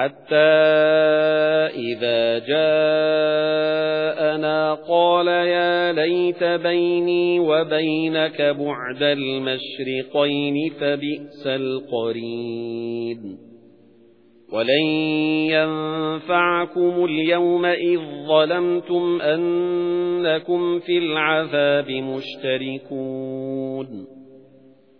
حَتَّى إِذَا جَاءَنَا قَالَ يَا لَيْتَ بَيْنِي وَبَيْنَكَ بُعْدَ الْمَشْرِقَيْنِ فَبِئْسَ الْقَرِينُ وَلَن يَنفَعَكُمُ الْيَوْمَ إِذ ظَّلَمْتُمْ أَنَّكُمْ فِي الْعَذَابِ مُشْتَرِكُونَ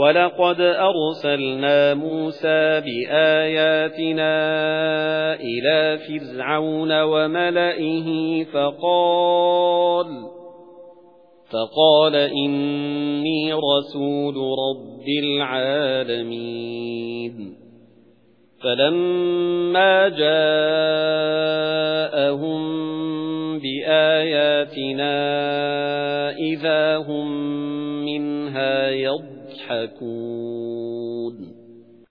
وَلَقَدْ أَرْسَلْنَا مُوسَى بِآيَاتِنَا إِلَى فِرْعَوْنَ وَمَلَئِهِ فَقَالَ فَقَالَ إِنِّي رَسُولُ رَبِّ الْعَالَمِينَ. فَلَمَّا جَاءَهُم بِآيَاتِنَا إِذَا هُم مِّنْهَا يَضْحَكُونَ يَضْحَكُونَ.